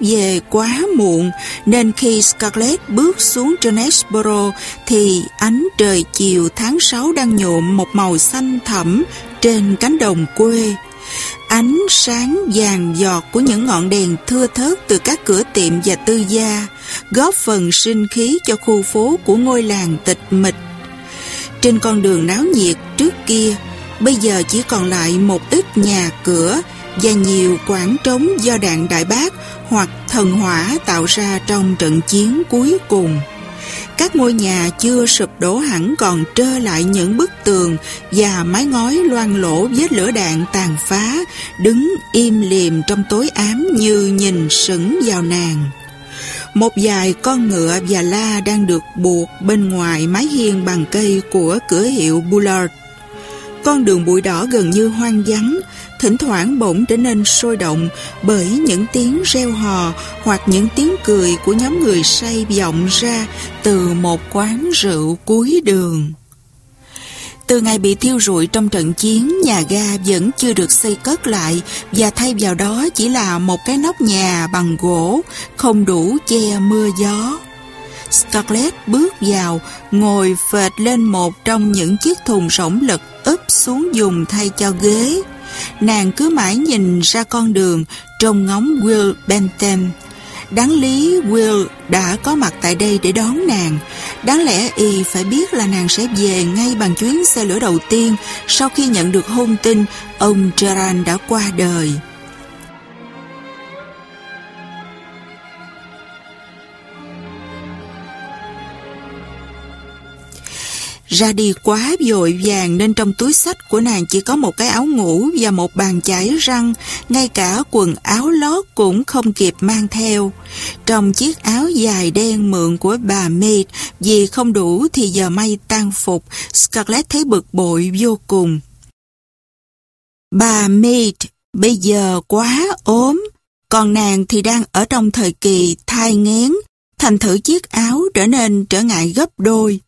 Về quá muộn nên khi Scarlett bước xuống Jonesboro thì ánh trời chiều tháng 6 đang nhuộm một màu xanh thẳm trên cánh đồng quê. Ánh sáng vàng giọt của những ngọn đèn thưa thớt từ các cửa tiệm và tư gia góp phần sinh khí cho khu phố của ngôi làng tịch mịch. Trên con đường náo nhiệt trước kia, bây giờ chỉ còn lại một ít nhà cửa và nhiều quảng trống do đạn đại bác hoặc thần hỏa tạo ra trong trận chiến cuối cùng. Các ngôi nhà chưa sụp đổ hẳn còn trơ lại những bức tường và mái ngói loang lỗ vết lửa đạn tàn phá, đứng im liềm trong tối ám như nhìn sững vào nàng. Một vài con ngựa và la đang được buộc bên ngoài mái hiên bằng cây của cửa hiệu Bullard. Con đường bụi đỏ gần như hoang vắng, thỉnh thoảng bỗng trở nên sôi động bởi những tiếng reo hò hoặc những tiếng cười của nhóm người say vọng ra từ một quán rượu cuối đường. Từ ngày bị thiêu rụi trong trận chiến, nhà ga vẫn chưa được xây cất lại và thay vào đó chỉ là một cái nóc nhà bằng gỗ, không đủ che mưa gió. Scarlett bước vào, ngồi phệt lên một trong những chiếc thùng rỗng lật úp xuống dùng thay cho ghế. Nàng cứ mãi nhìn ra con đường, trông ngóng Will Bentham. Đáng lý Will đã có mặt tại đây để đón nàng. Đáng lẽ y phải biết là nàng sẽ về ngay bằng chuyến xe lửa đầu tiên sau khi nhận được hôn tin ông Gerard đã qua đời. Ra đi quá vội vàng nên trong túi sách của nàng chỉ có một cái áo ngủ và một bàn chải răng, ngay cả quần áo lót cũng không kịp mang theo. Trong chiếc áo dài đen mượn của bà Mead, vì không đủ thì giờ may tan phục, Scarlett thấy bực bội vô cùng. Bà Mead bây giờ quá ốm, còn nàng thì đang ở trong thời kỳ thai nghén, thành thử chiếc áo trở nên trở ngại gấp đôi.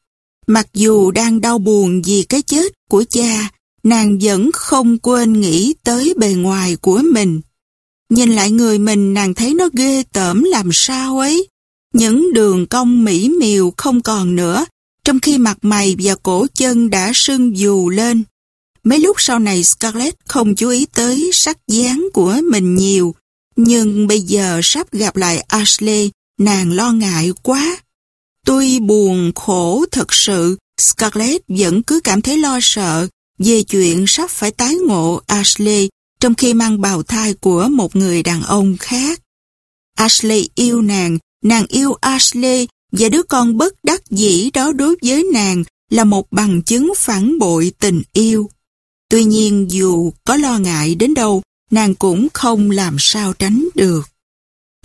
Mặc dù đang đau buồn vì cái chết của cha, nàng vẫn không quên nghĩ tới bề ngoài của mình. Nhìn lại người mình nàng thấy nó ghê tởm làm sao ấy. Những đường cong mỹ miều không còn nữa, trong khi mặt mày và cổ chân đã sưng dù lên. Mấy lúc sau này Scarlett không chú ý tới sắc dáng của mình nhiều, nhưng bây giờ sắp gặp lại Ashley, nàng lo ngại quá. Tuy buồn khổ thật sự, Scarlett vẫn cứ cảm thấy lo sợ về chuyện sắp phải tái ngộ Ashley trong khi mang bào thai của một người đàn ông khác. Ashley yêu nàng, nàng yêu Ashley và đứa con bất đắc dĩ đó đối với nàng là một bằng chứng phản bội tình yêu. Tuy nhiên dù có lo ngại đến đâu, nàng cũng không làm sao tránh được.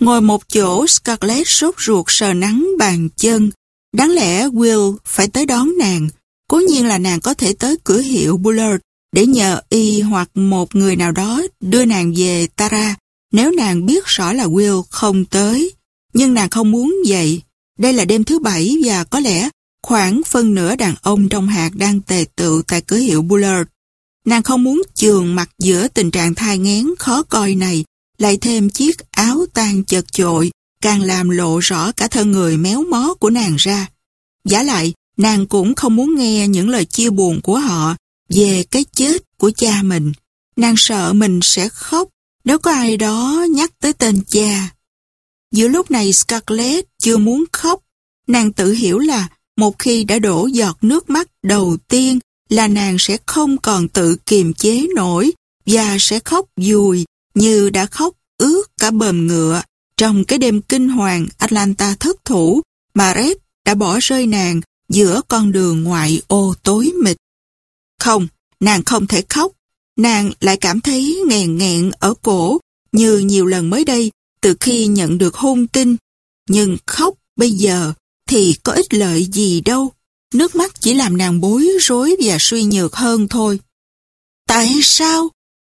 Ngồi một chỗ, Scarlett sốt ruột sờ nắng bàn chân. Đáng lẽ Will phải tới đón nàng. Cố nhiên là nàng có thể tới cửa hiệu Bullard để nhờ y hoặc một người nào đó đưa nàng về Tara nếu nàng biết rõ là Will không tới. Nhưng nàng không muốn vậy. Đây là đêm thứ bảy và có lẽ khoảng phân nửa đàn ông trong hạt đang tề tự tại cửa hiệu Bullard. Nàng không muốn trường mặt giữa tình trạng thai ngén khó coi này lại thêm chiếc áo tan chật chội, càng làm lộ rõ cả thân người méo mó của nàng ra. Giả lại, nàng cũng không muốn nghe những lời chia buồn của họ về cái chết của cha mình. Nàng sợ mình sẽ khóc nếu có ai đó nhắc tới tên cha. Giữa lúc này Scarlett chưa muốn khóc, nàng tự hiểu là một khi đã đổ giọt nước mắt đầu tiên là nàng sẽ không còn tự kiềm chế nổi và sẽ khóc dùi như đã khóc ướt cả bờm ngựa trong cái đêm kinh hoàng Atlanta thất thủ mà Red đã bỏ rơi nàng giữa con đường ngoại ô tối mịt. Không, nàng không thể khóc. Nàng lại cảm thấy nghèn nghẹn ở cổ như nhiều lần mới đây từ khi nhận được hôn tin. Nhưng khóc bây giờ thì có ích lợi gì đâu. Nước mắt chỉ làm nàng bối rối và suy nhược hơn thôi. Tại sao?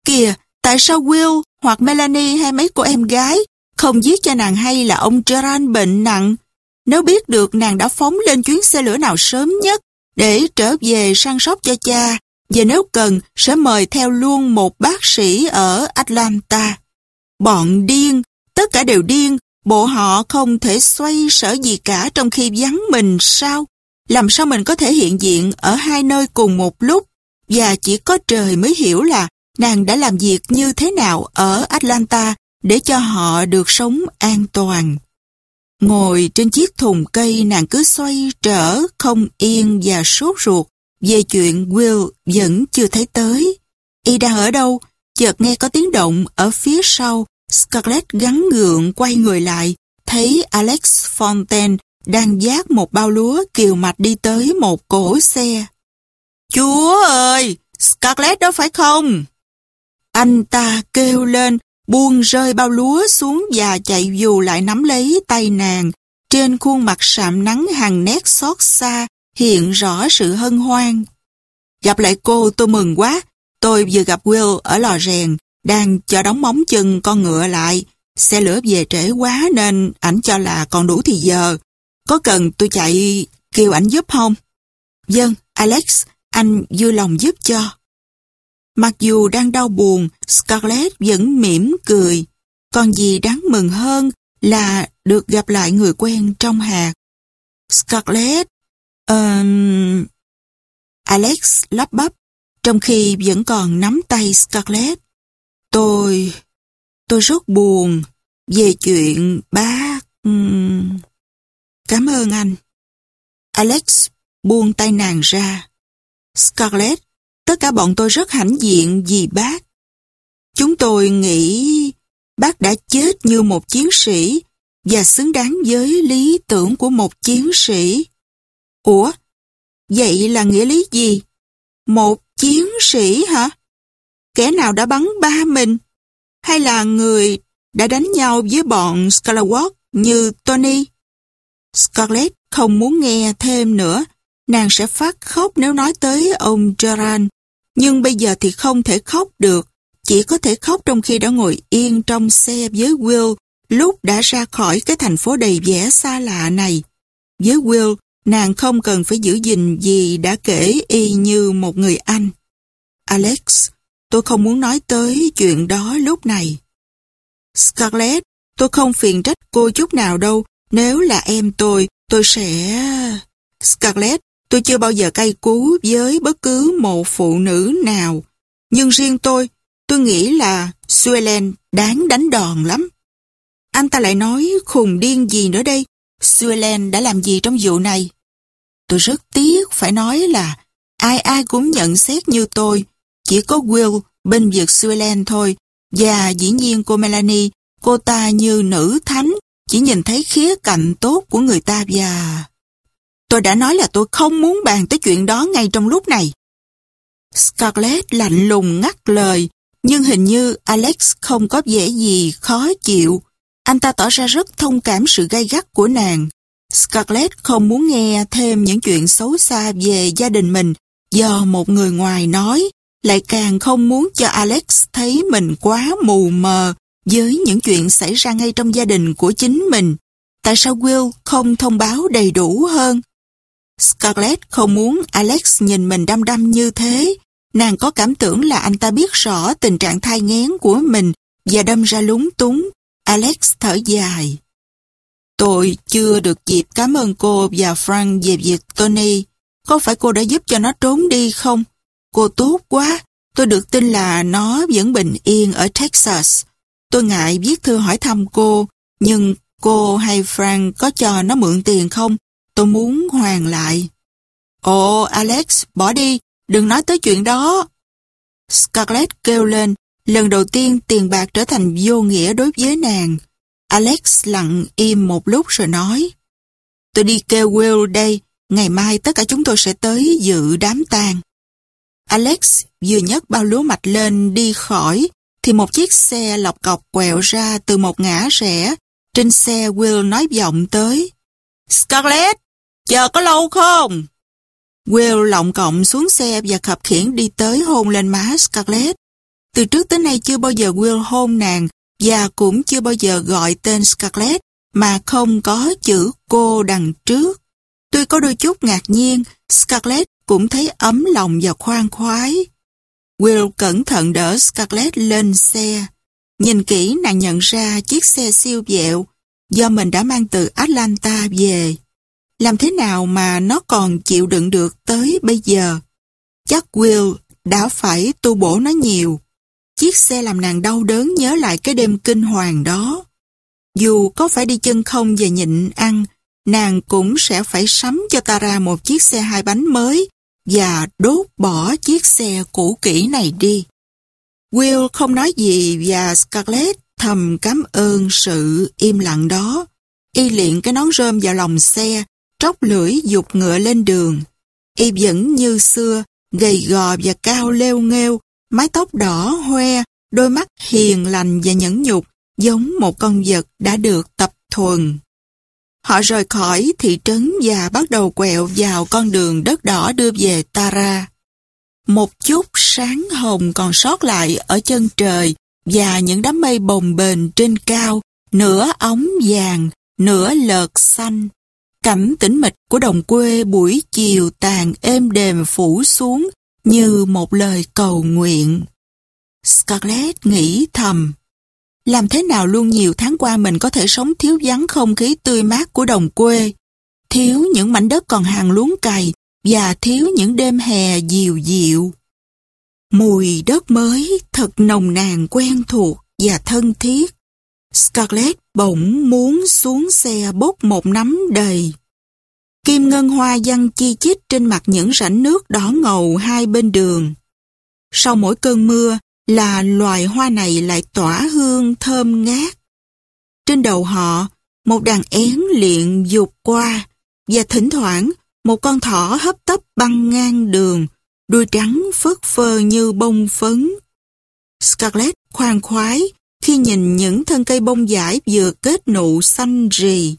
Kìa, tại sao Will hoặc Melanie hay mấy cô em gái không giết cho nàng hay là ông Gerard bệnh nặng? Nếu biết được nàng đã phóng lên chuyến xe lửa nào sớm nhất để trở về săn sóc cho cha, và nếu cần sẽ mời theo luôn một bác sĩ ở Atlanta. Bọn điên, tất cả đều điên, bộ họ không thể xoay sở gì cả trong khi vắng mình sao? Làm sao mình có thể hiện diện ở hai nơi cùng một lúc? Và chỉ có trời mới hiểu là nàng đã làm việc như thế nào ở Atlanta để cho họ được sống an toàn. Ngồi trên chiếc thùng cây nàng cứ xoay trở không yên và sốt ruột về chuyện Will vẫn chưa thấy tới. Y đang ở đâu? Chợt nghe có tiếng động ở phía sau. Scarlett gắn gượng quay người lại, thấy Alex Fontaine đang giác một bao lúa kiều mạch đi tới một cổ xe. Chúa ơi! Scarlett đó phải không? Anh ta kêu lên, buông rơi bao lúa xuống và chạy dù lại nắm lấy tay nàng. Trên khuôn mặt sạm nắng hàng nét xót xa, hiện rõ sự hân hoan. Gặp lại cô tôi mừng quá. Tôi vừa gặp Will ở lò rèn, đang cho đóng móng chân con ngựa lại. Xe lửa về trễ quá nên ảnh cho là còn đủ thì giờ. Có cần tôi chạy kêu ảnh giúp không? Dân, Alex, anh vui lòng giúp cho. Mặc dù đang đau buồn, Scarlett vẫn mỉm cười. Còn gì đáng mừng hơn là được gặp lại người quen trong hạt. Scarlett, um... Alex lắp bắp, trong khi vẫn còn nắm tay Scarlett. Tôi... tôi rất buồn về chuyện bác... Cảm ơn anh. Alex buông tay nàng ra. Scarlett, tất cả bọn tôi rất hãnh diện vì bác. Chúng tôi nghĩ bác đã chết như một chiến sĩ và xứng đáng với lý tưởng của một chiến sĩ. Ủa? Vậy là nghĩa lý gì? Một chiến sĩ hả? Kẻ nào đã bắn ba mình? Hay là người đã đánh nhau với bọn Scalawatt như Tony? Scarlett không muốn nghe thêm nữa. Nàng sẽ phát khóc nếu nói tới ông Gerard. Nhưng bây giờ thì không thể khóc được. Chỉ có thể khóc trong khi đã ngồi yên trong xe với Will lúc đã ra khỏi cái thành phố đầy vẻ xa lạ này. Với Will, nàng không cần phải giữ gìn gì đã kể y như một người anh. Alex, tôi không muốn nói tới chuyện đó lúc này. Scarlett, tôi không phiền trách cô chút nào đâu. Nếu là em tôi, tôi sẽ... Scarlett, tôi chưa bao giờ cay cú với bất cứ một phụ nữ nào. Nhưng riêng tôi, tôi nghĩ là Suelen đáng đánh đòn lắm. Anh ta lại nói khùng điên gì nữa đây? Suelen đã làm gì trong vụ này? Tôi rất tiếc phải nói là ai ai cũng nhận xét như tôi. Chỉ có Will bên việc Suelen thôi. Và dĩ nhiên cô Melanie, cô ta như nữ thánh, chỉ nhìn thấy khía cạnh tốt của người ta và... Tôi đã nói là tôi không muốn bàn tới chuyện đó ngay trong lúc này. Scarlett lạnh lùng ngắt lời, nhưng hình như Alex không có vẻ gì khó chịu. Anh ta tỏ ra rất thông cảm sự gay gắt của nàng. Scarlett không muốn nghe thêm những chuyện xấu xa về gia đình mình do một người ngoài nói, lại càng không muốn cho Alex thấy mình quá mù mờ với những chuyện xảy ra ngay trong gia đình của chính mình. Tại sao Will không thông báo đầy đủ hơn? Scarlett không muốn Alex nhìn mình đăm đăm như thế. Nàng có cảm tưởng là anh ta biết rõ tình trạng thai ngén của mình và đâm ra lúng túng. Alex thở dài. Tôi chưa được dịp cảm ơn cô và Frank về việc Tony. Có phải cô đã giúp cho nó trốn đi không? Cô tốt quá. Tôi được tin là nó vẫn bình yên ở Texas. Tôi ngại viết thư hỏi thăm cô, nhưng cô hay Frank có cho nó mượn tiền không? Tôi muốn hoàn lại. Ồ, Alex, bỏ đi, đừng nói tới chuyện đó. Scarlett kêu lên, lần đầu tiên tiền bạc trở thành vô nghĩa đối với nàng. Alex lặng im một lúc rồi nói, tôi đi kêu Will đây, ngày mai tất cả chúng tôi sẽ tới dự đám tang. Alex vừa nhấc bao lúa mạch lên đi khỏi, thì một chiếc xe lọc cọc quẹo ra từ một ngã rẽ. Trên xe Will nói giọng tới. Scarlett, chờ có lâu không? Will lọng cộng xuống xe và khập khiển đi tới hôn lên má Scarlett. Từ trước tới nay chưa bao giờ Will hôn nàng và cũng chưa bao giờ gọi tên Scarlett mà không có chữ cô đằng trước. Tuy có đôi chút ngạc nhiên, Scarlett cũng thấy ấm lòng và khoan khoái. Will cẩn thận đỡ Scarlett lên xe. Nhìn kỹ nàng nhận ra chiếc xe siêu dẹo do mình đã mang từ Atlanta về. Làm thế nào mà nó còn chịu đựng được tới bây giờ? Chắc Will đã phải tu bổ nó nhiều. Chiếc xe làm nàng đau đớn nhớ lại cái đêm kinh hoàng đó. Dù có phải đi chân không và nhịn ăn, nàng cũng sẽ phải sắm cho Tara một chiếc xe hai bánh mới và đốt bỏ chiếc xe cũ kỹ này đi. Will không nói gì và Scarlett thầm cảm ơn sự im lặng đó. Y liện cái nón rơm vào lòng xe, tróc lưỡi dục ngựa lên đường. Y vẫn như xưa, gầy gò và cao leo nghêu, mái tóc đỏ hoe, đôi mắt hiền lành và nhẫn nhục, giống một con vật đã được tập thuần. Họ rời khỏi thị trấn và bắt đầu quẹo vào con đường đất đỏ đưa về Tara. Một chút sáng hồng còn sót lại ở chân trời và những đám mây bồng bềnh trên cao, nửa ống vàng, nửa lợt xanh. Cảnh tĩnh mịch của đồng quê buổi chiều tàn êm đềm phủ xuống như một lời cầu nguyện. Scarlett nghĩ thầm. Làm thế nào luôn nhiều tháng qua mình có thể sống thiếu vắng không khí tươi mát của đồng quê, thiếu những mảnh đất còn hàng luống cày và thiếu những đêm hè dịu dịu. Mùi đất mới thật nồng nàn quen thuộc và thân thiết. Scarlett bỗng muốn xuống xe bốc một nắm đầy. Kim ngân hoa văng chi chít trên mặt những rãnh nước đỏ ngầu hai bên đường. Sau mỗi cơn mưa là loài hoa này lại tỏa hương thơm ngát. Trên đầu họ, một đàn én liện dục qua và thỉnh thoảng một con thỏ hấp tấp băng ngang đường, đuôi trắng phớt phơ như bông phấn. Scarlett khoan khoái khi nhìn những thân cây bông dải vừa kết nụ xanh rì.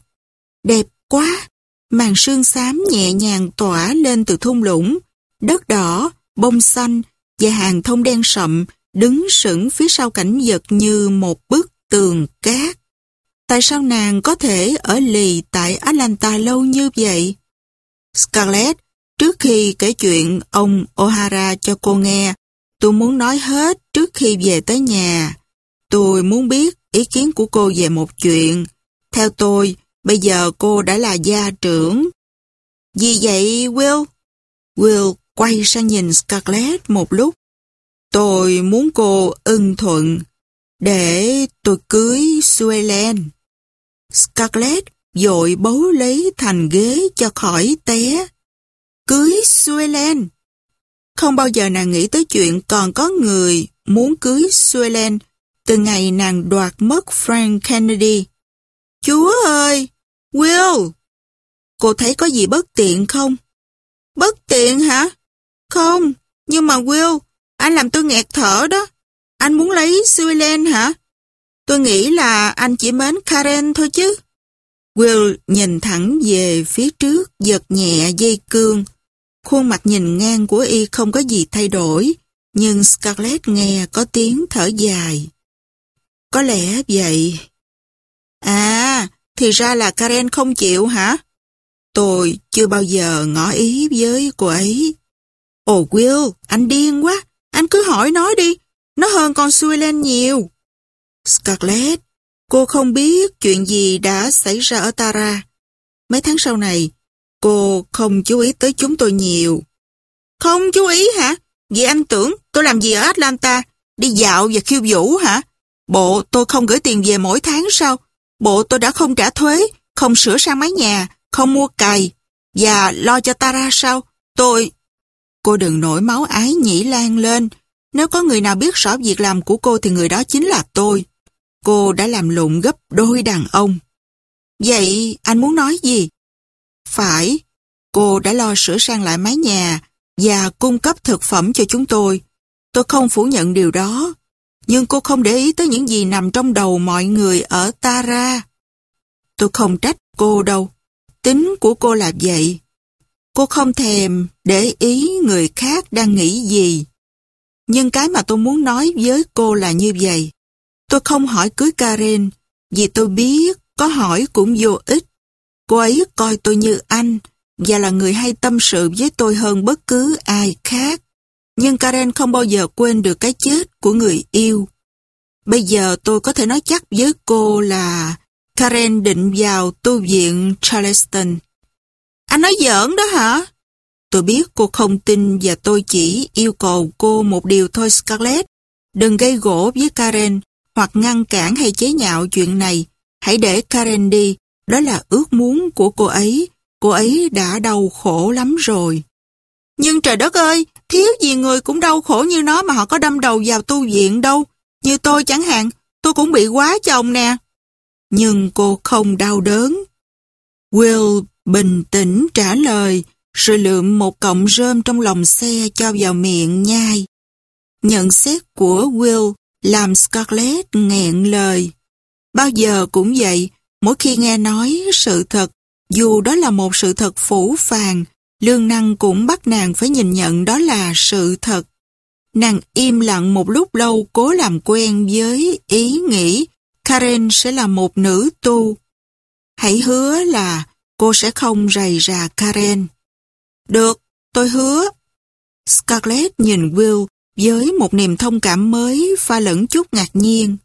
Đẹp quá! Màn sương xám nhẹ nhàng tỏa lên từ thung lũng, đất đỏ, bông xanh và hàng thông đen sậm đứng sững phía sau cảnh vật như một bức tường cát. Tại sao nàng có thể ở lì tại Atlanta lâu như vậy? Scarlett, trước khi kể chuyện ông O'Hara cho cô nghe, tôi muốn nói hết trước khi về tới nhà. Tôi muốn biết ý kiến của cô về một chuyện. Theo tôi, bây giờ cô đã là gia trưởng. Vì vậy, Will? Will quay sang nhìn Scarlett một lúc. Tôi muốn cô ưng thuận để tôi cưới Suelen. Scarlett dội bấu lấy thành ghế cho khỏi té. Cưới Suelen. Không bao giờ nàng nghĩ tới chuyện còn có người muốn cưới Suelen từ ngày nàng đoạt mất Frank Kennedy. Chúa ơi! Will! Cô thấy có gì bất tiện không? Bất tiện hả? Không, nhưng mà Will, anh làm tôi nghẹt thở đó. Anh muốn lấy Suelen hả? Tôi nghĩ là anh chỉ mến Karen thôi chứ. Will nhìn thẳng về phía trước, giật nhẹ dây cương. Khuôn mặt nhìn ngang của y không có gì thay đổi, nhưng Scarlett nghe có tiếng thở dài. Có lẽ vậy. À, thì ra là Karen không chịu hả? Tôi chưa bao giờ ngỏ ý với cô ấy. Ồ Will, anh điên quá. Anh cứ hỏi nói đi. Nó hơn con xuôi lên nhiều. Scarlett, cô không biết chuyện gì đã xảy ra ở Tara. Mấy tháng sau này, cô không chú ý tới chúng tôi nhiều. Không chú ý hả? Vì anh tưởng tôi làm gì ở Atlanta? Đi dạo và khiêu vũ hả? Bộ tôi không gửi tiền về mỗi tháng sao? Bộ tôi đã không trả thuế, không sửa sang mái nhà, không mua cày và lo cho Tara sao? Tôi... Cô đừng nổi máu ái nhĩ lan lên. Nếu có người nào biết rõ việc làm của cô thì người đó chính là tôi. Cô đã làm lụng gấp đôi đàn ông. Vậy anh muốn nói gì? Phải, cô đã lo sửa sang lại mái nhà và cung cấp thực phẩm cho chúng tôi. Tôi không phủ nhận điều đó. Nhưng cô không để ý tới những gì nằm trong đầu mọi người ở Tara. Tôi không trách cô đâu. Tính của cô là vậy. Cô không thèm để ý người khác đang nghĩ gì. Nhưng cái mà tôi muốn nói với cô là như vậy. Tôi không hỏi cưới Karen, vì tôi biết có hỏi cũng vô ích. Cô ấy coi tôi như anh, và là người hay tâm sự với tôi hơn bất cứ ai khác. Nhưng Karen không bao giờ quên được cái chết của người yêu. Bây giờ tôi có thể nói chắc với cô là Karen định vào tu viện Charleston. Anh nói giỡn đó hả? Tôi biết cô không tin và tôi chỉ yêu cầu cô một điều thôi Scarlett. Đừng gây gỗ với Karen hoặc ngăn cản hay chế nhạo chuyện này. Hãy để Karen đi. Đó là ước muốn của cô ấy. Cô ấy đã đau khổ lắm rồi. Nhưng trời đất ơi, thiếu gì người cũng đau khổ như nó mà họ có đâm đầu vào tu viện đâu. Như tôi chẳng hạn, tôi cũng bị quá chồng nè. Nhưng cô không đau đớn. Will bình tĩnh trả lời, rồi lượm một cọng rơm trong lòng xe cho vào miệng nhai. Nhận xét của Will làm Scarlett nghẹn lời. Bao giờ cũng vậy, mỗi khi nghe nói sự thật, dù đó là một sự thật phủ phàng, lương năng cũng bắt nàng phải nhìn nhận đó là sự thật. Nàng im lặng một lúc lâu cố làm quen với ý nghĩ Karen sẽ là một nữ tu. Hãy hứa là cô sẽ không rầy rà Karen. Được, tôi hứa. Scarlett nhìn Will với một niềm thông cảm mới pha lẫn chút ngạc nhiên.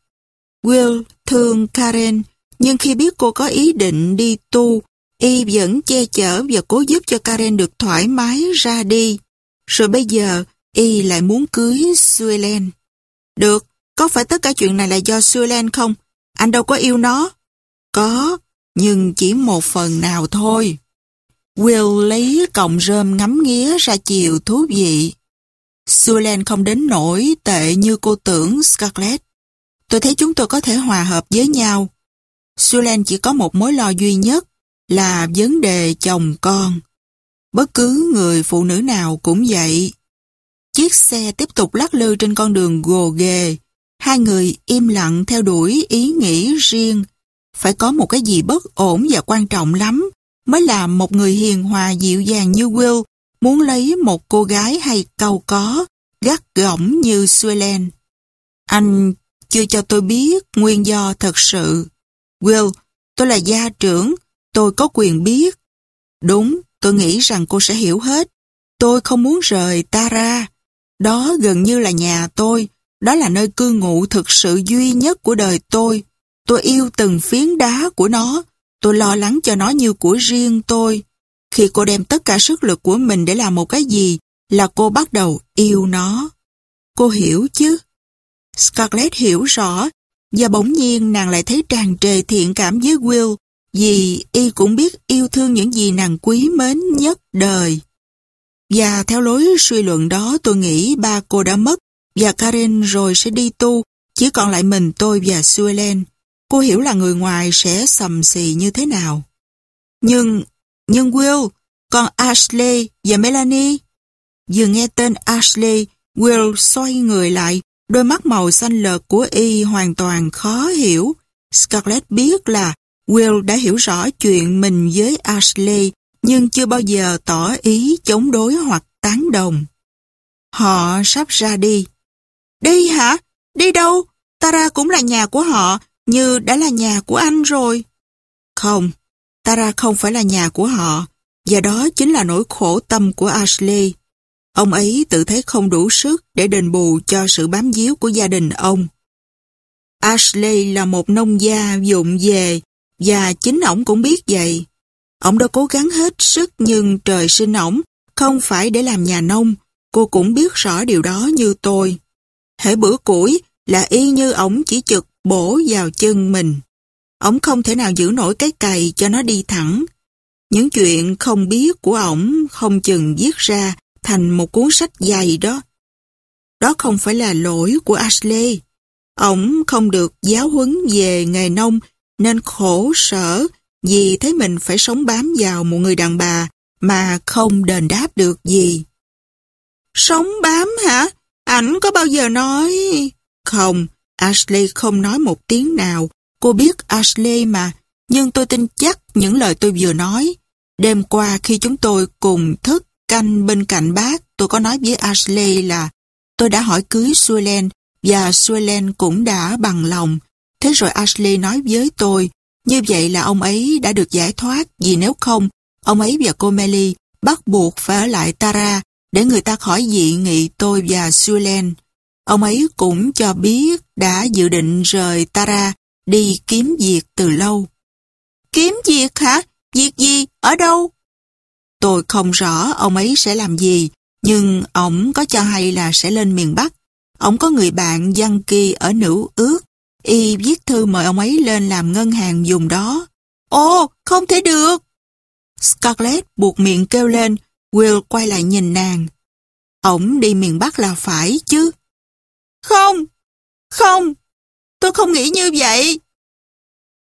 Will thương Karen, nhưng khi biết cô có ý định đi tu, y vẫn che chở và cố giúp cho Karen được thoải mái ra đi. Rồi bây giờ, y lại muốn cưới Suelen. Được, có phải tất cả chuyện này là do Suelen không? Anh đâu có yêu nó. Có, nhưng chỉ một phần nào thôi. Will lấy cọng rơm ngắm nghía ra chiều thú vị. Suelen không đến nổi tệ như cô tưởng Scarlett. Tôi thấy chúng tôi có thể hòa hợp với nhau. Suelen chỉ có một mối lo duy nhất là vấn đề chồng con. Bất cứ người phụ nữ nào cũng vậy. Chiếc xe tiếp tục lắc lư trên con đường gồ ghề. Hai người im lặng theo đuổi ý nghĩ riêng. Phải có một cái gì bất ổn và quan trọng lắm mới làm một người hiền hòa dịu dàng như Will muốn lấy một cô gái hay cầu có, gắt gỏng như Suelen. Anh chưa cho tôi biết nguyên do thật sự. Will, tôi là gia trưởng, tôi có quyền biết. Đúng, tôi nghĩ rằng cô sẽ hiểu hết. Tôi không muốn rời Tara. Đó gần như là nhà tôi. Đó là nơi cư ngụ thực sự duy nhất của đời tôi. Tôi yêu từng phiến đá của nó. Tôi lo lắng cho nó như của riêng tôi. Khi cô đem tất cả sức lực của mình để làm một cái gì là cô bắt đầu yêu nó. Cô hiểu chứ? Scarlett hiểu rõ và bỗng nhiên nàng lại thấy tràn trề thiện cảm với Will vì y cũng biết yêu thương những gì nàng quý mến nhất đời. Và theo lối suy luận đó tôi nghĩ ba cô đã mất và Karen rồi sẽ đi tu, chỉ còn lại mình tôi và Suelen. Cô hiểu là người ngoài sẽ sầm xì như thế nào. Nhưng, nhưng Will, còn Ashley và Melanie? Vừa nghe tên Ashley, Will xoay người lại, đôi mắt màu xanh lợt của y hoàn toàn khó hiểu. Scarlett biết là Will đã hiểu rõ chuyện mình với Ashley, nhưng chưa bao giờ tỏ ý chống đối hoặc tán đồng. Họ sắp ra đi. Đi hả? Đi đâu? Tara cũng là nhà của họ, như đã là nhà của anh rồi. Không, Tara không phải là nhà của họ, và đó chính là nỗi khổ tâm của Ashley. Ông ấy tự thấy không đủ sức để đền bù cho sự bám díu của gia đình ông. Ashley là một nông gia dụng về và chính ổng cũng biết vậy. ổng đã cố gắng hết sức nhưng trời sinh ổng không phải để làm nhà nông. Cô cũng biết rõ điều đó như tôi. Hễ bữa củi là y như ổng chỉ trực bổ vào chân mình. Ổng không thể nào giữ nổi cái cày cho nó đi thẳng. Những chuyện không biết của ổng không chừng viết ra thành một cuốn sách dày đó. Đó không phải là lỗi của Ashley. Ổng không được giáo huấn về nghề nông nên khổ sở vì thấy mình phải sống bám vào một người đàn bà mà không đền đáp được gì. Sống bám hả? Ảnh có bao giờ nói... Không, Ashley không nói một tiếng nào. Cô biết Ashley mà, nhưng tôi tin chắc những lời tôi vừa nói. Đêm qua khi chúng tôi cùng thức canh bên cạnh bác, tôi có nói với Ashley là tôi đã hỏi cưới Suelen và Suelen cũng đã bằng lòng. Thế rồi Ashley nói với tôi, như vậy là ông ấy đã được giải thoát vì nếu không, ông ấy và cô Melly bắt buộc phải ở lại Tara để người ta khỏi dị nghị tôi và Suelen. Ông ấy cũng cho biết đã dự định rời Tara đi kiếm việc từ lâu. Kiếm việc hả? Việc gì? Ở đâu? Tôi không rõ ông ấy sẽ làm gì, nhưng ông có cho hay là sẽ lên miền Bắc. Ông có người bạn Giang Kỳ ở nữ ước. Y viết thư mời ông ấy lên làm ngân hàng dùng đó. Ồ, không thể được. Scarlett buộc miệng kêu lên, Will quay lại nhìn nàng. Ông đi miền Bắc là phải chứ. Không, không, tôi không nghĩ như vậy.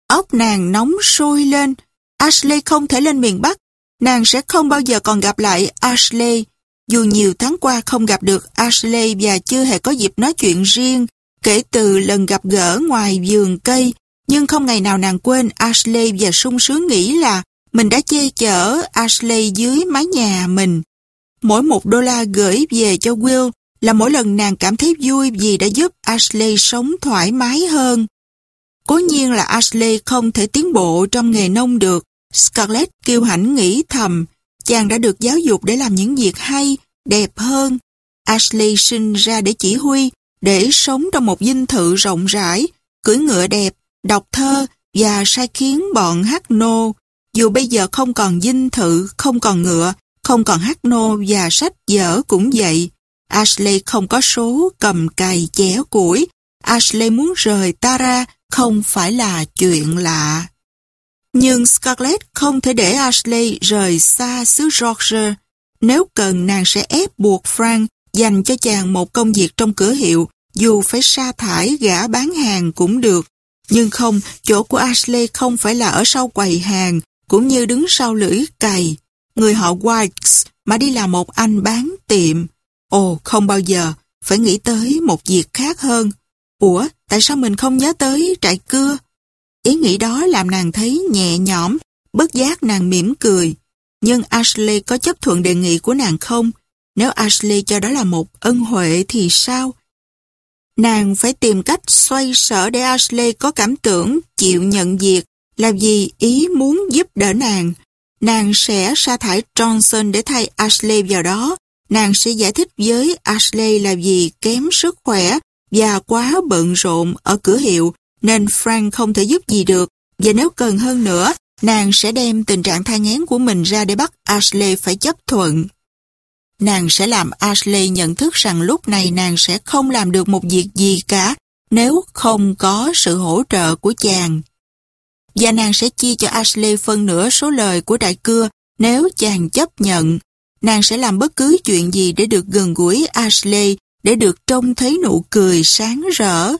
Ốc nàng nóng sôi lên. Ashley không thể lên miền Bắc. Nàng sẽ không bao giờ còn gặp lại Ashley. Dù nhiều tháng qua không gặp được Ashley và chưa hề có dịp nói chuyện riêng, kể từ lần gặp gỡ ngoài vườn cây, nhưng không ngày nào nàng quên Ashley và sung sướng nghĩ là mình đã che chở Ashley dưới mái nhà mình. Mỗi một đô la gửi về cho Will là mỗi lần nàng cảm thấy vui vì đã giúp Ashley sống thoải mái hơn. Cố nhiên là Ashley không thể tiến bộ trong nghề nông được. Scarlett kiêu hãnh nghĩ thầm, chàng đã được giáo dục để làm những việc hay, đẹp hơn. Ashley sinh ra để chỉ huy, để sống trong một dinh thự rộng rãi, cưỡi ngựa đẹp, đọc thơ và sai khiến bọn hát nô. Dù bây giờ không còn dinh thự, không còn ngựa, không còn hát nô và sách vở cũng vậy. Ashley không có số cầm cày chéo củi. Ashley muốn rời Tara không phải là chuyện lạ. Nhưng Scarlett không thể để Ashley rời xa xứ Georgia. Nếu cần nàng sẽ ép buộc Frank dành cho chàng một công việc trong cửa hiệu, dù phải sa thải gã bán hàng cũng được. Nhưng không, chỗ của Ashley không phải là ở sau quầy hàng, cũng như đứng sau lưỡi cày. Người họ Whites mà đi làm một anh bán tiệm. Ồ, không bao giờ, phải nghĩ tới một việc khác hơn. Ủa, tại sao mình không nhớ tới trại cưa? Ý nghĩ đó làm nàng thấy nhẹ nhõm, bất giác nàng mỉm cười. Nhưng Ashley có chấp thuận đề nghị của nàng không? Nếu Ashley cho đó là một ân huệ thì sao? Nàng phải tìm cách xoay sở để Ashley có cảm tưởng chịu nhận việc làm gì ý muốn giúp đỡ nàng. Nàng sẽ sa thải Johnson để thay Ashley vào đó. Nàng sẽ giải thích với Ashley là vì kém sức khỏe và quá bận rộn ở cửa hiệu nên Frank không thể giúp gì được và nếu cần hơn nữa, nàng sẽ đem tình trạng thai ngán của mình ra để bắt Ashley phải chấp thuận. Nàng sẽ làm Ashley nhận thức rằng lúc này nàng sẽ không làm được một việc gì cả nếu không có sự hỗ trợ của chàng. Và nàng sẽ chia cho Ashley phân nửa số lời của đại cưa nếu chàng chấp nhận. Nàng sẽ làm bất cứ chuyện gì để được gần gũi Ashley, để được trông thấy nụ cười sáng rỡ.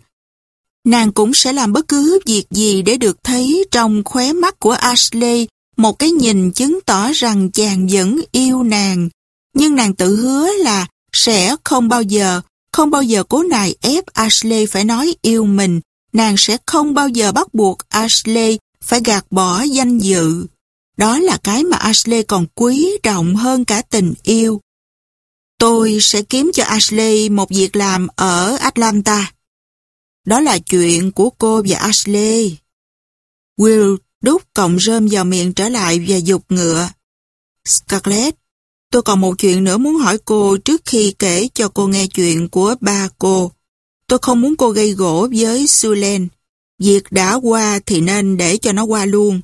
Nàng cũng sẽ làm bất cứ việc gì để được thấy trong khóe mắt của Ashley một cái nhìn chứng tỏ rằng chàng vẫn yêu nàng. Nhưng nàng tự hứa là sẽ không bao giờ, không bao giờ cố nài ép Ashley phải nói yêu mình. Nàng sẽ không bao giờ bắt buộc Ashley phải gạt bỏ danh dự. Đó là cái mà Ashley còn quý trọng hơn cả tình yêu. Tôi sẽ kiếm cho Ashley một việc làm ở Atlanta. Đó là chuyện của cô và Ashley. Will đút cọng rơm vào miệng trở lại và dục ngựa. Scarlett, tôi còn một chuyện nữa muốn hỏi cô trước khi kể cho cô nghe chuyện của ba cô. Tôi không muốn cô gây gỗ với Sulen. Việc đã qua thì nên để cho nó qua luôn.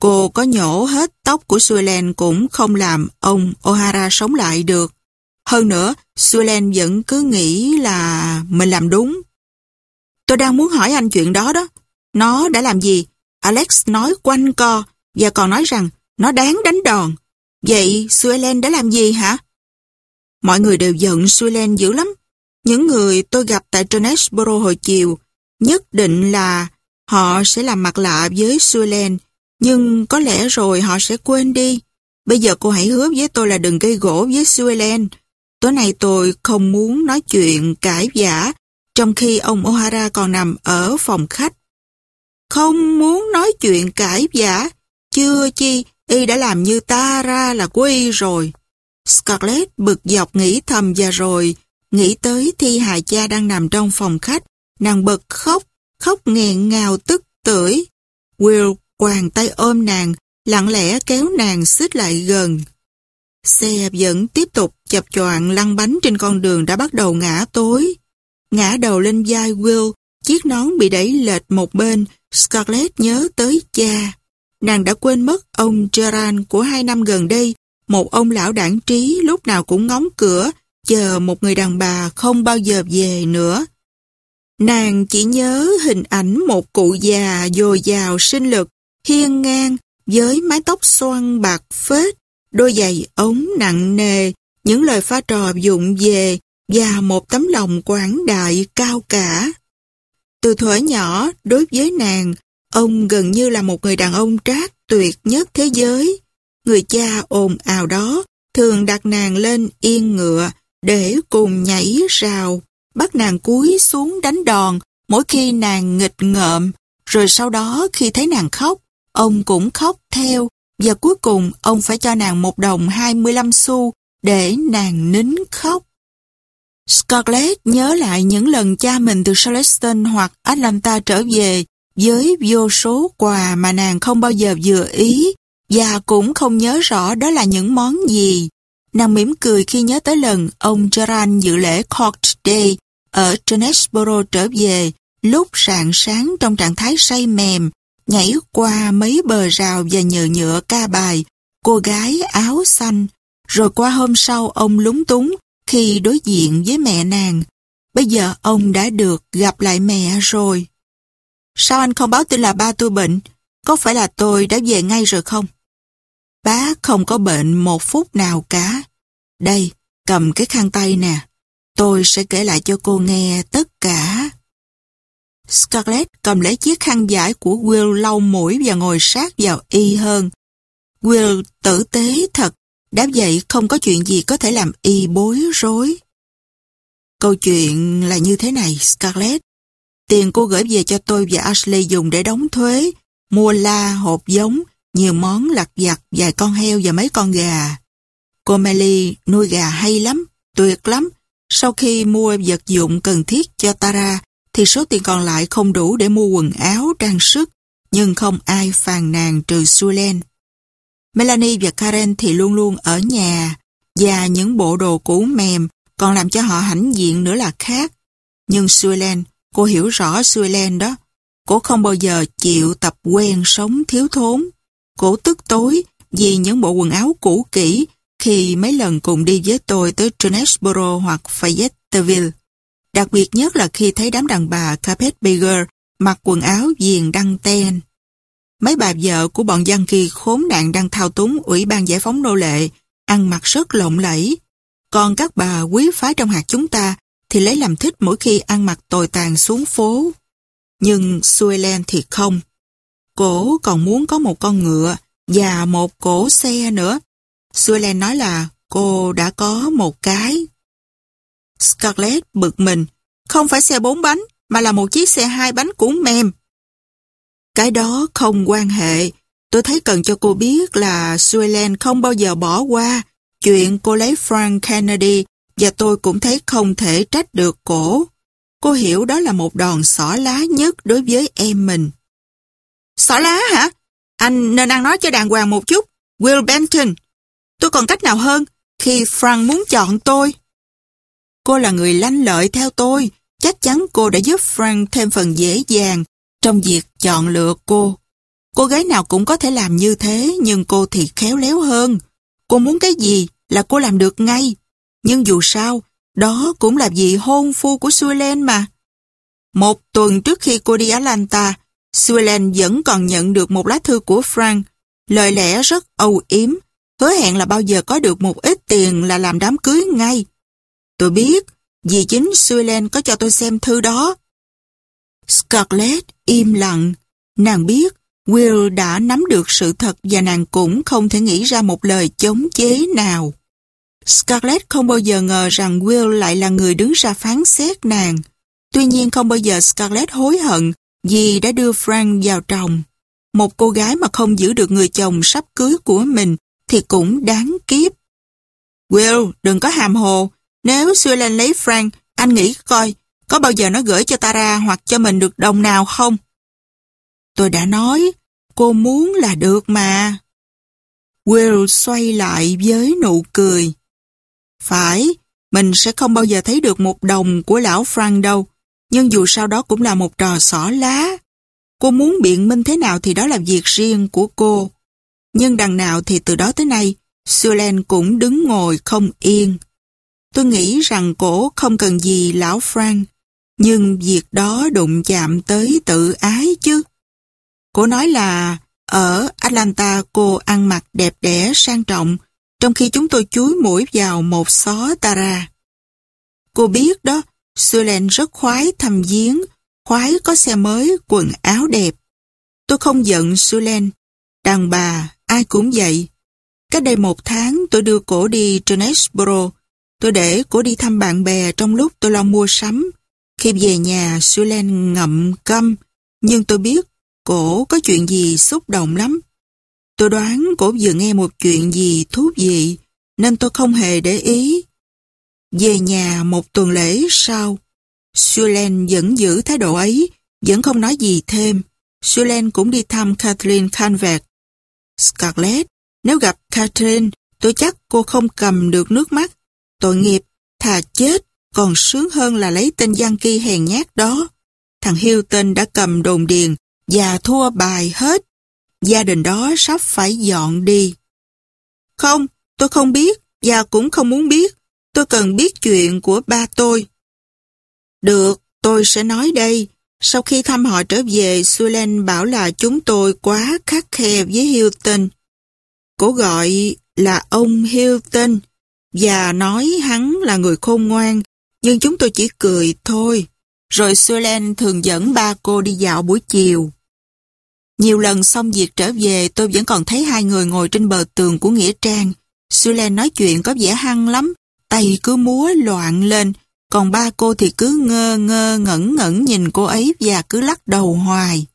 Cô có nhổ hết tóc của Suelen cũng không làm ông O'Hara sống lại được. Hơn nữa, Suelen vẫn cứ nghĩ là mình làm đúng. Tôi đang muốn hỏi anh chuyện đó đó. Nó đã làm gì? Alex nói quanh co và còn nói rằng nó đáng đánh đòn. Vậy Suelen đã làm gì hả? Mọi người đều giận Suelen dữ lắm. Những người tôi gặp tại Jonesboro hồi chiều nhất định là họ sẽ làm mặt lạ với Suelen nhưng có lẽ rồi họ sẽ quên đi. Bây giờ cô hãy hứa với tôi là đừng gây gỗ với Suelen. Tối nay tôi không muốn nói chuyện cãi giả trong khi ông O'Hara còn nằm ở phòng khách. Không muốn nói chuyện cãi giả, chưa chi y đã làm như ta ra là của y rồi. Scarlett bực dọc nghĩ thầm và rồi, nghĩ tới thi hài cha đang nằm trong phòng khách, nàng bật khóc, khóc nghẹn ngào tức tưởi. Will quàng tay ôm nàng, lặng lẽ kéo nàng xích lại gần. Xe vẫn tiếp tục chập choạng lăn bánh trên con đường đã bắt đầu ngã tối. ngã đầu lên vai Will, chiếc nón bị đẩy lệch một bên, Scarlett nhớ tới cha. Nàng đã quên mất ông Gerard của hai năm gần đây, một ông lão đảng trí lúc nào cũng ngóng cửa, chờ một người đàn bà không bao giờ về nữa. Nàng chỉ nhớ hình ảnh một cụ già dồi dào sinh lực, hiên ngang, với mái tóc xoăn bạc phết, đôi giày ống nặng nề, những lời pha trò dụng về và một tấm lòng quảng đại cao cả. Từ thuở nhỏ, đối với nàng, ông gần như là một người đàn ông trác tuyệt nhất thế giới. Người cha ồn ào đó thường đặt nàng lên yên ngựa để cùng nhảy rào, bắt nàng cúi xuống đánh đòn mỗi khi nàng nghịch ngợm, rồi sau đó khi thấy nàng khóc, ông cũng khóc theo, và cuối cùng ông phải cho nàng một đồng 25 xu để nàng nín khóc. Scarlett nhớ lại những lần cha mình từ Charleston hoặc Atlanta trở về với vô số quà mà nàng không bao giờ vừa ý và cũng không nhớ rõ đó là những món gì. Nàng mỉm cười khi nhớ tới lần ông Gerard dự lễ Court Day ở Jonesboro trở về lúc rạng sáng trong trạng thái say mềm, nhảy qua mấy bờ rào và nhờ nhựa ca bài, cô gái áo xanh. Rồi qua hôm sau ông lúng túng khi đối diện với mẹ nàng. Bây giờ ông đã được gặp lại mẹ rồi. Sao anh không báo tin là ba tôi bệnh? Có phải là tôi đã về ngay rồi không? bá không có bệnh một phút nào cả. Đây, cầm cái khăn tay nè. Tôi sẽ kể lại cho cô nghe tất cả. Scarlett cầm lấy chiếc khăn giải của Will lau mũi và ngồi sát vào y hơn. Will tử tế thật, đáp vậy không có chuyện gì có thể làm y bối rối. Câu chuyện là như thế này, Scarlett. Tiền cô gửi về cho tôi và Ashley dùng để đóng thuế, mua la, hộp giống, nhiều món lặt vặt, vài con heo và mấy con gà. Cô Melly nuôi gà hay lắm, tuyệt lắm. Sau khi mua vật dụng cần thiết cho Tara, thì số tiền còn lại không đủ để mua quần áo, trang sức, nhưng không ai phàn nàn trừ Suelen. Melanie và Karen thì luôn luôn ở nhà, và những bộ đồ cũ mềm còn làm cho họ hãnh diện nữa là khác. Nhưng Suelen, cô hiểu rõ Suelen đó, cô không bao giờ chịu tập quen sống thiếu thốn. Cô tức tối vì những bộ quần áo cũ kỹ khi mấy lần cùng đi với tôi tới Jonesboro hoặc Fayetteville. Đặc biệt nhất là khi thấy đám đàn bà Carpetbagger mặc quần áo viền đăng ten. Mấy bà vợ của bọn dân kỳ khốn nạn đang thao túng Ủy ban Giải phóng nô lệ, ăn mặc rất lộng lẫy. Còn các bà quý phái trong hạt chúng ta thì lấy làm thích mỗi khi ăn mặc tồi tàn xuống phố. Nhưng Suelen thì không. Cổ còn muốn có một con ngựa và một cổ xe nữa. Suelen nói là cô đã có một cái. Scarlett bực mình. Không phải xe bốn bánh, mà là một chiếc xe hai bánh cuốn mềm. Cái đó không quan hệ. Tôi thấy cần cho cô biết là Suelen không bao giờ bỏ qua chuyện cô lấy Frank Kennedy và tôi cũng thấy không thể trách được cổ. Cô hiểu đó là một đòn xỏ lá nhất đối với em mình. Xỏ lá hả? Anh nên ăn nói cho đàng hoàng một chút. Will Benton. Tôi còn cách nào hơn khi Frank muốn chọn tôi? Cô là người lanh lợi theo tôi. Chắc chắn cô đã giúp Frank thêm phần dễ dàng trong việc chọn lựa cô. Cô gái nào cũng có thể làm như thế, nhưng cô thì khéo léo hơn. Cô muốn cái gì là cô làm được ngay. Nhưng dù sao, đó cũng là vị hôn phu của Suelen mà. Một tuần trước khi cô đi Atlanta, Suelen vẫn còn nhận được một lá thư của Frank, lời lẽ rất âu yếm, hứa hẹn là bao giờ có được một ít tiền là làm đám cưới ngay. Tôi biết, vì chính Suelen có cho tôi xem thư đó. Scarlett im lặng, nàng biết Will đã nắm được sự thật và nàng cũng không thể nghĩ ra một lời chống chế nào. Scarlett không bao giờ ngờ rằng Will lại là người đứng ra phán xét nàng. Tuy nhiên không bao giờ Scarlett hối hận vì đã đưa Frank vào chồng. Một cô gái mà không giữ được người chồng sắp cưới của mình thì cũng đáng kiếp. Will, đừng có hàm hồ. Nếu Suelen lấy Frank, anh nghĩ coi, có bao giờ nó gửi cho Tara hoặc cho mình được đồng nào không? Tôi đã nói, cô muốn là được mà. Will xoay lại với nụ cười. Phải, mình sẽ không bao giờ thấy được một đồng của lão Frank đâu. Nhưng dù sao đó cũng là một trò xỏ lá. Cô muốn biện minh thế nào thì đó là việc riêng của cô. Nhưng đằng nào thì từ đó tới nay, Suelen cũng đứng ngồi không yên. Tôi nghĩ rằng cổ không cần gì lão Frank, nhưng việc đó đụng chạm tới tự ái chứ. Cô nói là ở Atlanta cô ăn mặc đẹp đẽ sang trọng, trong khi chúng tôi chúi mũi vào một xó Tara. Cô biết đó, Suelen rất khoái thăm giếng, khoái có xe mới, quần áo đẹp. Tôi không giận Suelen, đàn bà, ai cũng vậy. Cách đây một tháng tôi đưa cổ đi Jonesboro, tôi để cổ đi thăm bạn bè trong lúc tôi lo mua sắm. Khi về nhà, Suelen ngậm câm, nhưng tôi biết cổ có chuyện gì xúc động lắm. Tôi đoán cổ vừa nghe một chuyện gì thú vị, nên tôi không hề để ý. Về nhà một tuần lễ sau, Suelen vẫn giữ thái độ ấy, vẫn không nói gì thêm. Suelen cũng đi thăm Catherine Canvet. Scarlett, nếu gặp Catherine, tôi chắc cô không cầm được nước mắt. Tội nghiệp, thà chết, còn sướng hơn là lấy tên Giang Kỳ hèn nhát đó. Thằng Hilton đã cầm đồn điền và thua bài hết. Gia đình đó sắp phải dọn đi. Không, tôi không biết và cũng không muốn biết. Tôi cần biết chuyện của ba tôi. Được, tôi sẽ nói đây. Sau khi thăm họ trở về, Suelen bảo là chúng tôi quá khắc khe với Hilton. Cô gọi là ông Hilton và nói hắn là người khôn ngoan, nhưng chúng tôi chỉ cười thôi. Rồi Suelen thường dẫn ba cô đi dạo buổi chiều. Nhiều lần xong việc trở về tôi vẫn còn thấy hai người ngồi trên bờ tường của Nghĩa Trang. Suelen nói chuyện có vẻ hăng lắm, tay cứ múa loạn lên, còn ba cô thì cứ ngơ ngơ ngẩn ngẩn nhìn cô ấy và cứ lắc đầu hoài.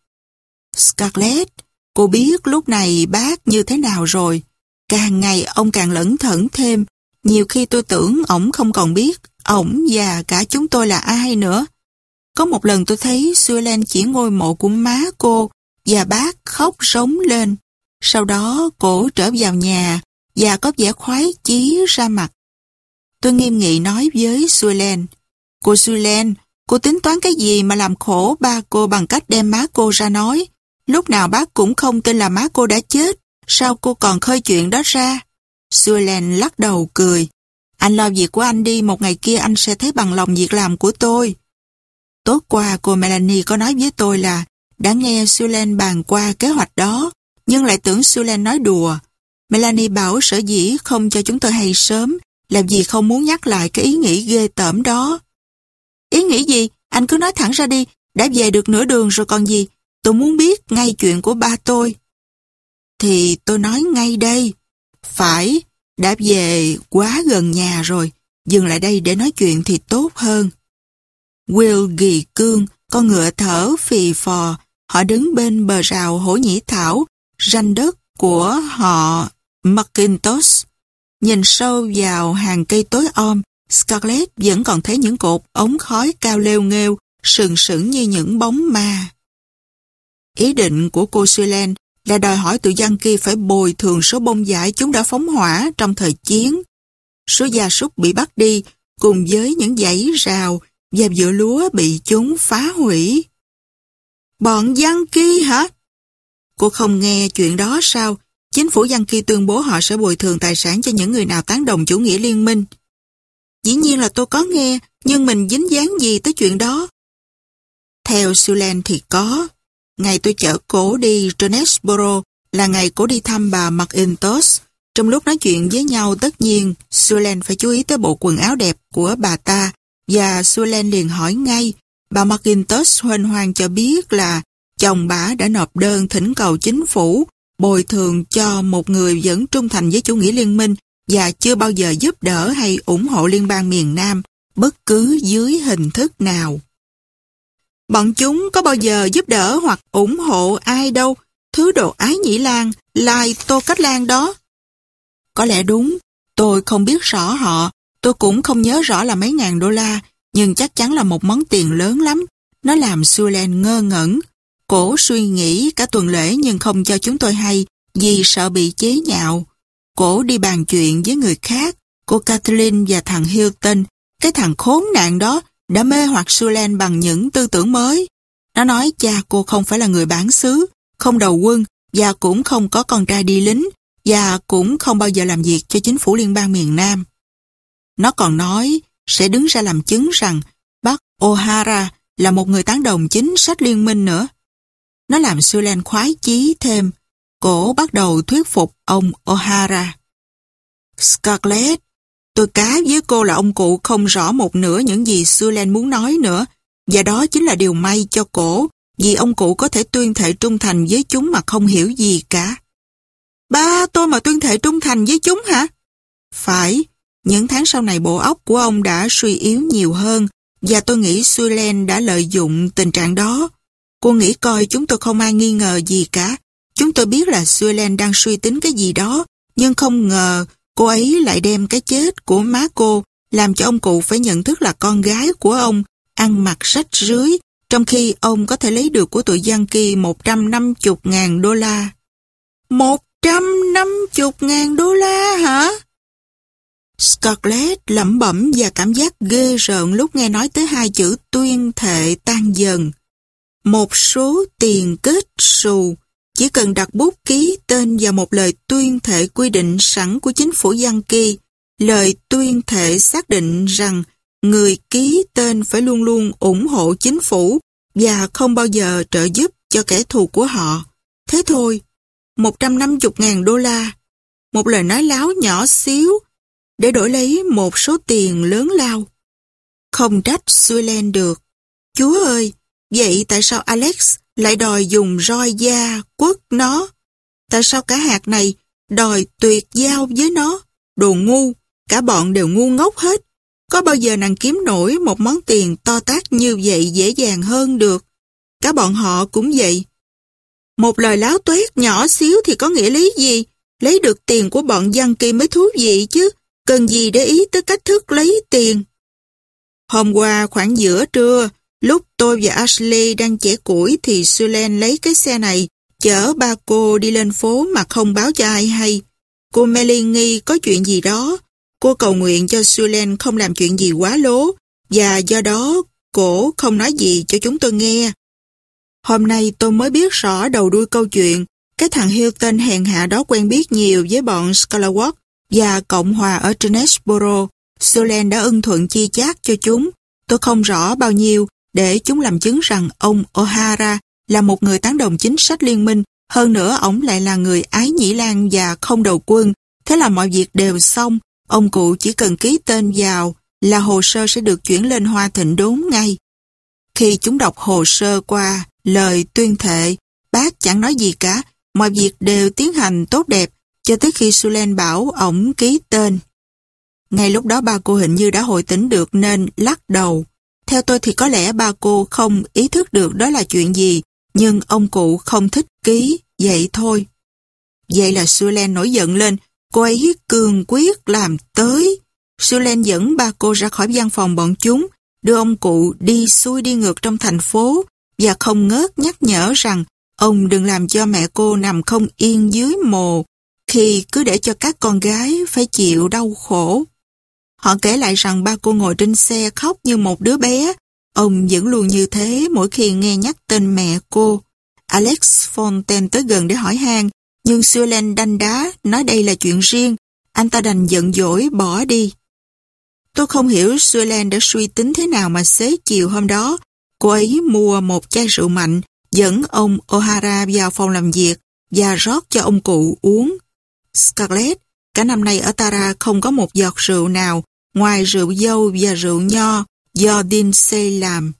Scarlett, cô biết lúc này bác như thế nào rồi. Càng ngày ông càng lẫn thẩn thêm. Nhiều khi tôi tưởng ổng không còn biết ổng và cả chúng tôi là ai nữa. Có một lần tôi thấy Suelen chỉ ngôi mộ của má cô và bác khóc rống lên. Sau đó cổ trở vào nhà và có vẻ khoái chí ra mặt. Tôi nghiêm nghị nói với Suelen, Cô Suelen, cô tính toán cái gì mà làm khổ ba cô bằng cách đem má cô ra nói? Lúc nào bác cũng không tin là má cô đã chết, sao cô còn khơi chuyện đó ra? Suelen lắc đầu cười. Anh lo việc của anh đi, một ngày kia anh sẽ thấy bằng lòng việc làm của tôi. Tối qua cô Melanie có nói với tôi là đã nghe Sulen bàn qua kế hoạch đó, nhưng lại tưởng Sulen nói đùa. Melanie bảo sở dĩ không cho chúng tôi hay sớm làm gì không muốn nhắc lại cái ý nghĩ ghê tởm đó. Ý nghĩ gì? Anh cứ nói thẳng ra đi, đã về được nửa đường rồi còn gì. Tôi muốn biết ngay chuyện của ba tôi. Thì tôi nói ngay đây. Phải, đã về quá gần nhà rồi, dừng lại đây để nói chuyện thì tốt hơn. Will ghi cương, con ngựa thở phì phò, họ đứng bên bờ rào hổ nhĩ thảo, ranh đất của họ Macintosh. Nhìn sâu vào hàng cây tối om, Scarlett vẫn còn thấy những cột ống khói cao leo nghêu, sừng sững như những bóng ma. Ý định của cô Suelen là đòi hỏi tụi dân kia phải bồi thường số bông giải chúng đã phóng hỏa trong thời chiến. Số gia súc bị bắt đi cùng với những dãy rào và vựa lúa bị chúng phá hủy. Bọn dân kia hả? Cô không nghe chuyện đó sao? Chính phủ dân kia tuyên bố họ sẽ bồi thường tài sản cho những người nào tán đồng chủ nghĩa liên minh. Dĩ nhiên là tôi có nghe, nhưng mình dính dáng gì tới chuyện đó? Theo Sulen thì có. Ngày tôi chở cổ đi Jonesboro là ngày cổ đi thăm bà McIntosh. Trong lúc nói chuyện với nhau tất nhiên, Sulen phải chú ý tới bộ quần áo đẹp của bà ta và Sulen liền hỏi ngay. Bà McIntosh hoành hoàng cho biết là chồng bà đã nộp đơn thỉnh cầu chính phủ bồi thường cho một người vẫn trung thành với chủ nghĩa liên minh và chưa bao giờ giúp đỡ hay ủng hộ liên bang miền Nam bất cứ dưới hình thức nào. Bọn chúng có bao giờ giúp đỡ hoặc ủng hộ ai đâu, thứ đồ ái nhĩ lan, lai tô cách lan đó. Có lẽ đúng, tôi không biết rõ họ, tôi cũng không nhớ rõ là mấy ngàn đô la, nhưng chắc chắn là một món tiền lớn lắm. Nó làm Suelen ngơ ngẩn. Cổ suy nghĩ cả tuần lễ nhưng không cho chúng tôi hay vì sợ bị chế nhạo. Cổ đi bàn chuyện với người khác, Cô Kathleen và thằng Hilton, cái thằng khốn nạn đó, đã mê hoặc Sulen bằng những tư tưởng mới. Nó nói cha cô không phải là người bản xứ, không đầu quân và cũng không có con trai đi lính và cũng không bao giờ làm việc cho chính phủ liên bang miền Nam. Nó còn nói sẽ đứng ra làm chứng rằng bác O'Hara là một người tán đồng chính sách liên minh nữa. Nó làm Sulen khoái chí thêm. Cổ bắt đầu thuyết phục ông O'Hara. Scarlett, tôi cá với cô là ông cụ không rõ một nửa những gì Sulen muốn nói nữa. Và đó chính là điều may cho cổ, vì ông cụ có thể tuyên thệ trung thành với chúng mà không hiểu gì cả. Ba tôi mà tuyên thệ trung thành với chúng hả? Phải, những tháng sau này bộ óc của ông đã suy yếu nhiều hơn và tôi nghĩ Suelen đã lợi dụng tình trạng đó. Cô nghĩ coi chúng tôi không ai nghi ngờ gì cả. Chúng tôi biết là Suelen đang suy tính cái gì đó, nhưng không ngờ cô ấy lại đem cái chết của má cô làm cho ông cụ phải nhận thức là con gái của ông ăn mặc rách rưới, trong khi ông có thể lấy được của tụi Giang Kỳ 150.000 đô la. 150.000 đô la hả? Scarlett lẩm bẩm và cảm giác ghê rợn lúc nghe nói tới hai chữ tuyên thệ tan dần. Một số tiền kết xù, chỉ cần đặt bút ký tên vào một lời tuyên thệ quy định sẵn của chính phủ Giang Kỳ, lời tuyên thệ xác định rằng người ký tên phải luôn luôn ủng hộ chính phủ và không bao giờ trợ giúp cho kẻ thù của họ. Thế thôi, 150.000 đô la, một lời nói láo nhỏ xíu để đổi lấy một số tiền lớn lao. Không trách Suelen được. Chúa ơi, vậy tại sao Alex lại đòi dùng roi da quất nó? Tại sao cả hạt này đòi tuyệt giao với nó? Đồ ngu, cả bọn đều ngu ngốc hết. Có bao giờ nàng kiếm nổi một món tiền to tát như vậy dễ dàng hơn được? Cả bọn họ cũng vậy. Một lời láo tuét nhỏ xíu thì có nghĩa lý gì? Lấy được tiền của bọn dân kỳ mới thú vị chứ. Cần gì để ý tới cách thức lấy tiền? Hôm qua khoảng giữa trưa, lúc tôi và Ashley đang chẻ củi thì Sulen lấy cái xe này chở ba cô đi lên phố mà không báo cho ai hay. Cô Melly nghi có chuyện gì đó. Cô cầu nguyện cho Sulen không làm chuyện gì quá lố và do đó cổ không nói gì cho chúng tôi nghe. Hôm nay tôi mới biết rõ đầu đuôi câu chuyện cái thằng Hilton hèn hạ đó quen biết nhiều với bọn Scalawatt và Cộng hòa ở Jonesboro, Solen đã ưng thuận chi chác cho chúng. Tôi không rõ bao nhiêu để chúng làm chứng rằng ông O'Hara là một người tán đồng chính sách liên minh, hơn nữa ông lại là người ái nhĩ lan và không đầu quân. Thế là mọi việc đều xong, ông cụ chỉ cần ký tên vào là hồ sơ sẽ được chuyển lên Hoa Thịnh đốn ngay. Khi chúng đọc hồ sơ qua lời tuyên thệ, bác chẳng nói gì cả, mọi việc đều tiến hành tốt đẹp, cho tới khi Sulen bảo ổng ký tên. Ngay lúc đó ba cô hình như đã hồi tỉnh được nên lắc đầu. Theo tôi thì có lẽ ba cô không ý thức được đó là chuyện gì, nhưng ông cụ không thích ký, vậy thôi. Vậy là Sulen nổi giận lên, cô ấy cường quyết làm tới. Sulen dẫn ba cô ra khỏi văn phòng bọn chúng, đưa ông cụ đi xuôi đi ngược trong thành phố và không ngớt nhắc nhở rằng ông đừng làm cho mẹ cô nằm không yên dưới mồ khi cứ để cho các con gái phải chịu đau khổ. Họ kể lại rằng ba cô ngồi trên xe khóc như một đứa bé. Ông vẫn luôn như thế mỗi khi nghe nhắc tên mẹ cô. Alex Fontaine tới gần để hỏi han, nhưng Suelen đanh đá nói đây là chuyện riêng. Anh ta đành giận dỗi bỏ đi. Tôi không hiểu Suelen đã suy tính thế nào mà xế chiều hôm đó. Cô ấy mua một chai rượu mạnh, dẫn ông O'Hara vào phòng làm việc và rót cho ông cụ uống. Scarlett, cả năm nay ở Tara không có một giọt rượu nào ngoài rượu dâu và rượu nho do Dinsey làm.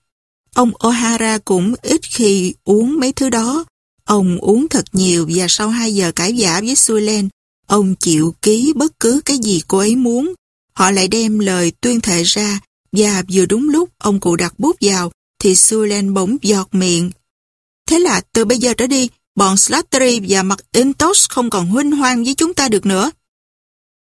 Ông O'Hara cũng ít khi uống mấy thứ đó. Ông uống thật nhiều và sau 2 giờ cãi giả với Suelen, ông chịu ký bất cứ cái gì cô ấy muốn. Họ lại đem lời tuyên thệ ra và vừa đúng lúc ông cụ đặt bút vào thì Suelen bỗng giọt miệng. Thế là từ bây giờ trở đi, bọn Slattery và mặt Intos không còn huynh hoang với chúng ta được nữa.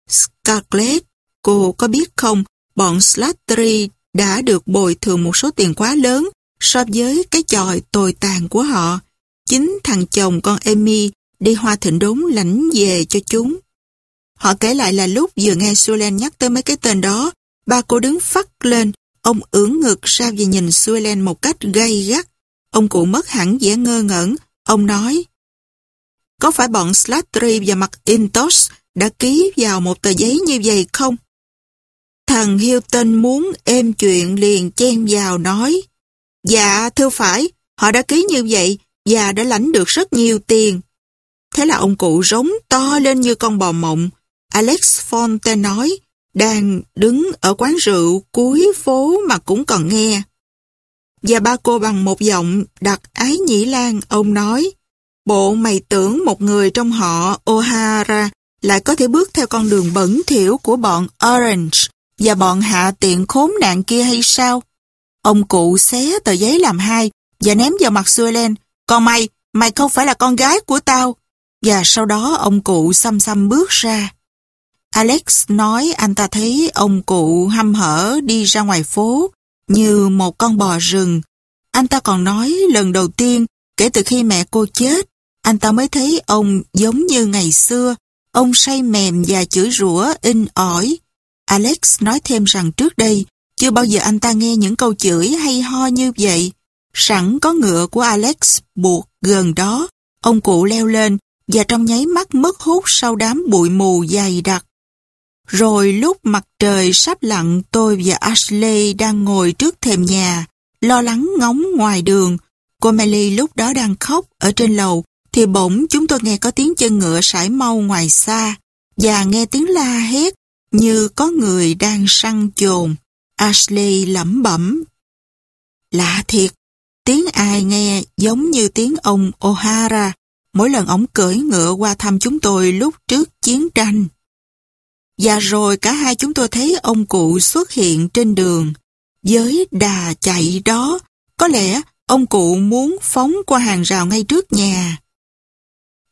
Scarlett, cô có biết không, bọn Slattery đã được bồi thường một số tiền quá lớn so với cái tròi tồi tàn của họ. Chính thằng chồng con Amy đi hoa thịnh đốn lãnh về cho chúng. Họ kể lại là lúc vừa nghe Suelen nhắc tới mấy cái tên đó, ba cô đứng phắt lên, ông ưỡn ngực ra và nhìn Suelen một cách gay gắt. Ông cụ mất hẳn vẻ ngơ ngẩn, ông nói, có phải bọn Slattery và mặt Intos đã ký vào một tờ giấy như vậy không? Thằng Hilton muốn êm chuyện liền chen vào nói, Dạ, thưa phải, họ đã ký như vậy và đã lãnh được rất nhiều tiền. Thế là ông cụ rống to lên như con bò mộng. Alex Fonte nói, đang đứng ở quán rượu cuối phố mà cũng còn nghe. Và ba cô bằng một giọng đặt ái nhĩ lan, ông nói, bộ mày tưởng một người trong họ O'Hara lại có thể bước theo con đường bẩn thỉu của bọn Orange và bọn hạ tiện khốn nạn kia hay sao? Ông cụ xé tờ giấy làm hai và ném vào mặt Suelen. Còn mày, mày không phải là con gái của tao. Và sau đó ông cụ xăm xăm bước ra. Alex nói anh ta thấy ông cụ hăm hở đi ra ngoài phố như một con bò rừng. Anh ta còn nói lần đầu tiên kể từ khi mẹ cô chết, anh ta mới thấy ông giống như ngày xưa, ông say mềm và chửi rủa in ỏi. Alex nói thêm rằng trước đây, chưa bao giờ anh ta nghe những câu chửi hay ho như vậy. Sẵn có ngựa của Alex buộc gần đó, ông cụ leo lên và trong nháy mắt mất hút sau đám bụi mù dày đặc. Rồi lúc mặt trời sắp lặn tôi và Ashley đang ngồi trước thềm nhà, lo lắng ngóng ngoài đường. Cô Melly lúc đó đang khóc ở trên lầu, thì bỗng chúng tôi nghe có tiếng chân ngựa sải mau ngoài xa, và nghe tiếng la hét như có người đang săn chồn. Ashley lẩm bẩm. Lạ thiệt, tiếng ai nghe giống như tiếng ông O'Hara mỗi lần ông cưỡi ngựa qua thăm chúng tôi lúc trước chiến tranh. Và rồi cả hai chúng tôi thấy ông cụ xuất hiện trên đường. Với đà chạy đó, có lẽ ông cụ muốn phóng qua hàng rào ngay trước nhà.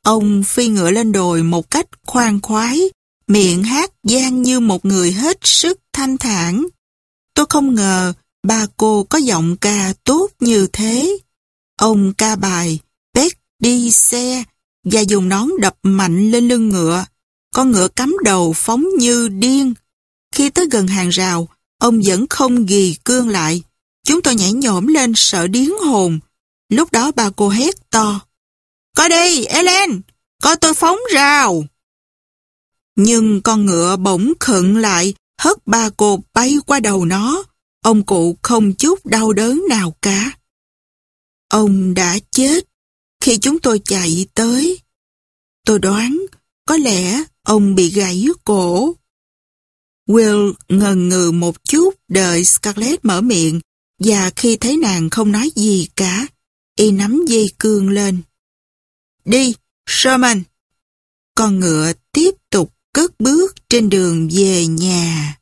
Ông phi ngựa lên đồi một cách khoan khoái, miệng hát gian như một người hết sức thanh thản. Tôi không ngờ ba cô có giọng ca tốt như thế. Ông ca bài Bét đi xe và dùng nón đập mạnh lên lưng ngựa. Con ngựa cắm đầu phóng như điên. Khi tới gần hàng rào, ông vẫn không ghi cương lại. Chúng tôi nhảy nhổm lên sợ điến hồn. Lúc đó bà cô hét to. Coi đi, Ellen, coi tôi phóng rào. Nhưng con ngựa bỗng khựng lại, hất ba cô bay qua đầu nó. Ông cụ không chút đau đớn nào cả. Ông đã chết khi chúng tôi chạy tới. Tôi đoán có lẽ ông bị gãy cổ. Will ngần ngừ một chút đợi Scarlett mở miệng và khi thấy nàng không nói gì cả, y nắm dây cương lên. Đi, Sherman! Con ngựa tiếp tục cất bước trên đường về nhà.